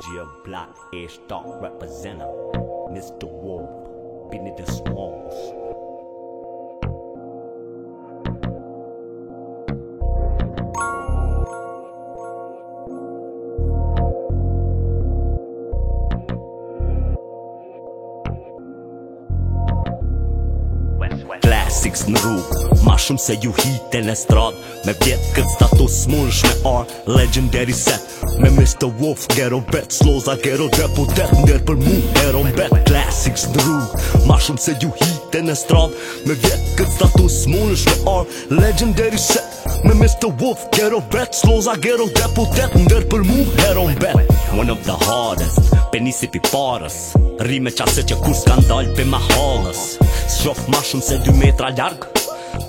Geoblock, Air Star, representative, Mr. Wolf, beneath the swarm. classics në rrugë Ma shumë se ju hite në stradë Me vjetë këtë status mund shme Legendary set Me Mr. Wolf, Gero Bet Sloza, Gero Deputet Ndjerë për mu, Gero Bet Classics në rrugë se ju hite Me vjetë këtë status mund shme Legendary set Me Mr. Wolf, Gero Bet Sloza, Gero Deputet Ndjerë për mu, Gero Bet One of the hardest pe nisi pi parës Rime qase që kur s'kan dal pe ma halës Shof ma shumë se dy metra ljarg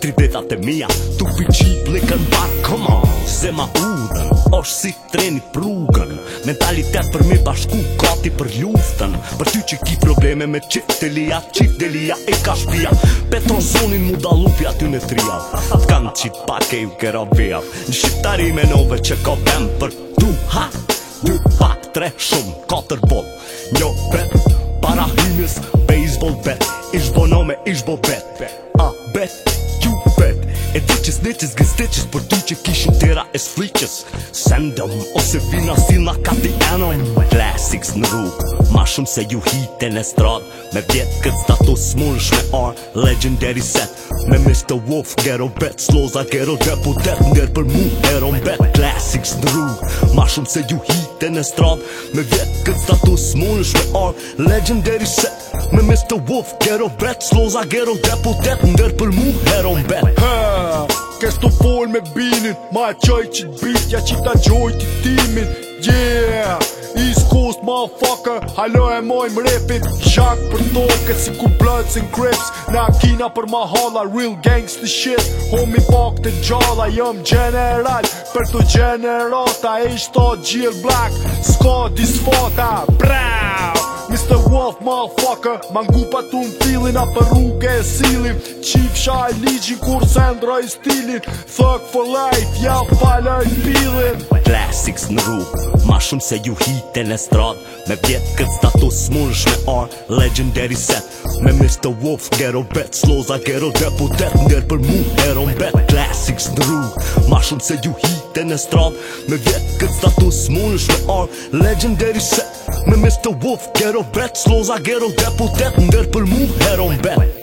Tri beta të mija Tu pi qip lekën bak Koma Se ma udhën Osh si treni prugën Mentalitet për me bashku Kati për luftën Për ty që ki probleme me qip Delia, e ka shpia Petro zonin mu da lupja në tria Atë kanë qip pak e ju kera Në shqiptari me nove që ka vend për tu Ha? 2, fa, tre, shumë, 4, bol Një, jo bet, para hymës, baseball bet Ishtë bo nome, ish bo bet A, bet, ju, bet E diqës, neqës, gësteqës Për du që kishin tira e sfliqës Sendëm, ose vina si nga ka ti Classics në rrugë Ma shumë se ju hitë e në stradë Me vjetë këtë status mund shme arë Legendary set Me Mr. Wolf, gero bet Sloza, gero depo, depo, depo, depo, depo, depo, depo, depo, depo, depo, depo, depo, depo, depo, depo, vete në stradë Me vjetë këtë status Mu shme art Legendary set Me Mr. Wolf Gero bret Sloza gero deputet Ndër për mu Heron bet Ha Kës të fol me binin Ma e qoj që bit Ja që t'a gjoj t'i timin Yeah, East Coast motherfucker Halo e mojm rapit Shak për toke si ku bloods and grips Na kina për mahala Real gangs the shit Homi pak të gjalla Jëm general Për të generata E shto gjil black Ska disfata Brav Mr. Wolf, motherfucker Ma ngu pa të në a për rrugë e silin Qif shaj ligjin, kur se ndra i stilin Thug for life, ja falaj pi basics në rrug Ma shumë se ju hite në strad Me vjetë këtë status mund shme Legendary set Me Mr. Wolf, Gero Bet Sloza, Gero Deputet Ndjerë për mu, Gero Bet Classics në rrug Ma shumë se ju hite në strad Me vjetë këtë status mund shme Legendary set Me Mr. Wolf, Gero Bet Sloza, Gero Deputet Ndjerë për mu, Gero Bet